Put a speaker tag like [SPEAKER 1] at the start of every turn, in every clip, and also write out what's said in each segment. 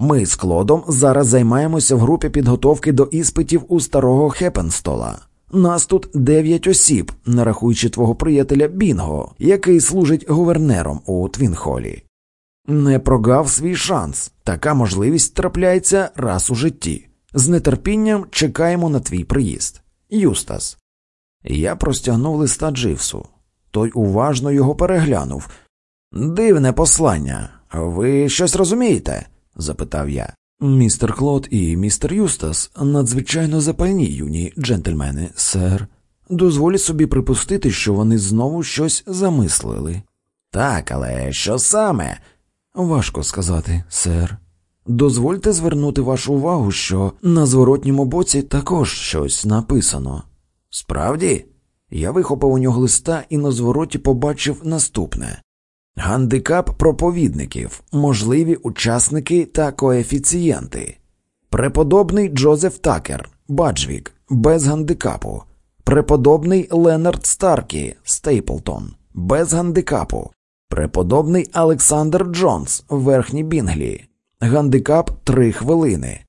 [SPEAKER 1] Ми з Клодом зараз займаємося в групі підготовки до іспитів у старого Хепенстола. Нас тут дев'ять осіб, нарахуючи твого приятеля Бінго, який служить гувернером у Твінхолі. Не прогав свій шанс. Така можливість трапляється раз у житті. З нетерпінням чекаємо на твій приїзд. Юстас. Я простягнув листа Дживсу. Той уважно його переглянув. Дивне послання. Ви щось розумієте? Запитав я. Містер Клод і містер Юстас надзвичайно запальні юні джентльмени, сер. Дозволі собі припустити, що вони знову щось замислили. Так, але що саме? Важко сказати, сер. Дозвольте звернути вашу увагу, що на зворотньому боці також щось написано. Справді, я вихопив у нього листа і на звороті побачив наступне гандикап проповідників, можливі учасники та коефіцієнти, преподобний Джозеф Такер, Баджвік, без гандикапу, преподобний Ленард Старкі, Стейплтон, без гандикапу, преподобний Олександр Джонс, Верхній Бінглі, гандикап 3 хвилини,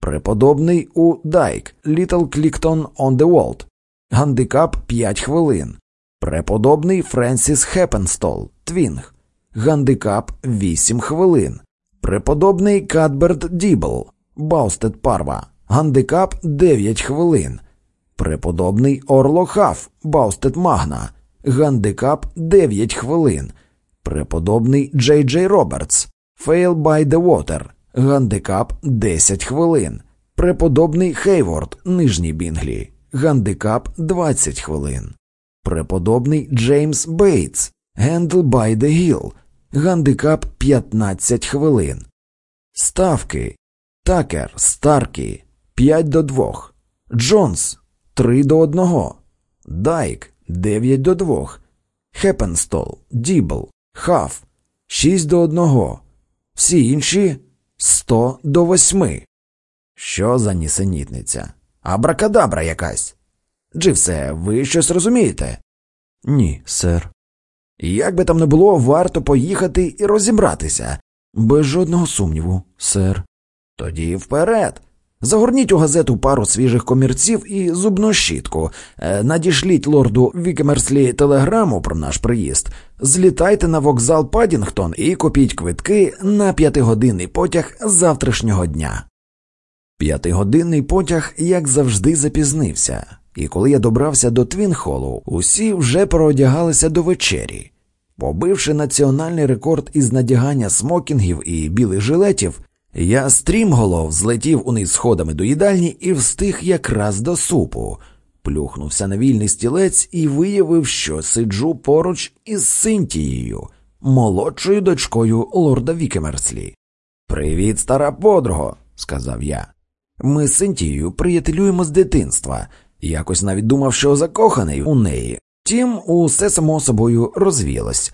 [SPEAKER 1] преподобний У Дайк, Літл Кліктон Волд, гандикап 5 хвилин, преподобний Френсіс Хеппенстол, Твінг, гандикап 8 хвилин, преподобний Кадберт Дібл, Баустед Парва, гандикап 9 хвилин, преподобний Орло Хаф, Баустед Магна, гандикап 9 хвилин, преподобний Джей Джей Робертс, Fale by the Water, гандикап 10 хвилин, преподобний Хейворд, Нижній Бінглі, гандикап 20 хвилин, преподобний Джеймс Бейтс, Гендл by the Hill, гандикап 15 хвилин. Ставки Такер, Старкі 5 до 2, Джонс 3 до 1, Дайк 9 до 2, Хеппенстол, Дібл, Хаф 6 до 1, всі інші 100 до 8. Що за нісенітниця? Абракадабра якась. Дживсе, ви щось розумієте? Ні, сер. Як би там не було, варто поїхати і розібратися. Без жодного сумніву, сер. Тоді вперед. Загорніть у газету пару свіжих комірців і зубну щітку. Е, надішліть лорду Вікемерслі телеграму про наш приїзд. Злітайте на вокзал Падінгтон і купіть квитки на п'ятигодинний потяг завтрашнього дня. П'ятигодинний потяг, як завжди, запізнився, і коли я добрався до Твінхолу, усі вже переодягалися до вечері. Побивши національний рекорд із надягання смокінгів і білих жилетів, я стрімголов злетів униз сходами до їдальні і встиг якраз до супу, плюхнувся на вільний стілець і виявив, що сиджу поруч із Синтією, молодшою дочкою лорда Вікемерслі. Привіт, стара подруго, сказав я. Ми з Синтією приятелюємо з дитинства, якось навіть думав, що закоханий у неї. Втім, усе само собою розвіялось.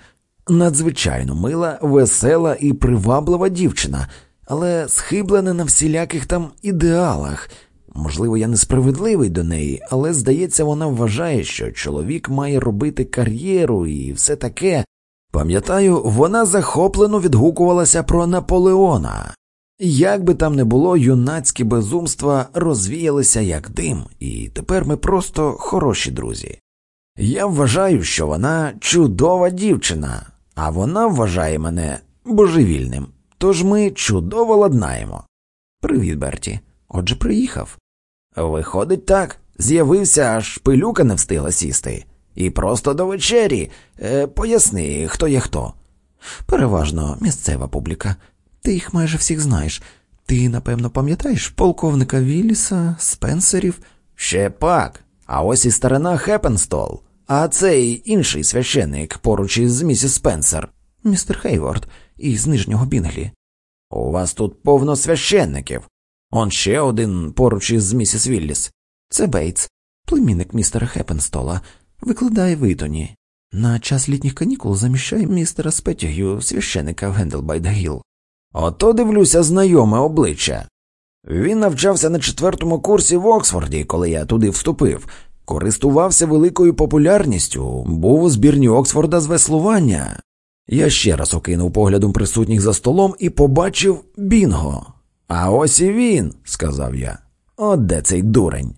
[SPEAKER 1] Надзвичайно мила, весела і приваблива дівчина, але схиблена на всіляких там ідеалах. Можливо, я несправедливий до неї, але здається, вона вважає, що чоловік має робити кар'єру і все таке. Пам'ятаю, вона захоплено відгукувалася про Наполеона. Як би там не було, юнацькі безумства розвіялися як дим, і тепер ми просто хороші друзі. Я вважаю, що вона чудова дівчина, а вона вважає мене божевільним, тож ми чудово ладнаємо. Привіт, Берті. Отже, приїхав. Виходить, так, з'явився, аж пилюка не встигла сісти. І просто до вечері. Е, поясни, хто є хто. Переважно місцева публіка. Ти їх майже всіх знаєш. Ти, напевно, пам'ятаєш полковника Вілліса, Спенсерів? Ще пак. А ось і старина Хеппенстол. А цей інший священник поруч із місіс Спенсер. Містер Хейворд із нижнього Бінглі. У вас тут повно священників. Он ще один поруч із місіс Вілліс. Це Бейтс, племінник містера Хеппенстола, викладає в Ітоні. На час літніх канікул заміщає містера Спетігю, священика в Генделбайдагіл. Ото дивлюся знайоме обличчя. Він навчався на четвертому курсі в Оксфорді, коли я туди вступив, користувався великою популярністю, був у збірні Оксфорда з веслування. Я ще раз окинув поглядом присутніх за столом і побачив Бінго. А ось і він, сказав я. От де цей дурень.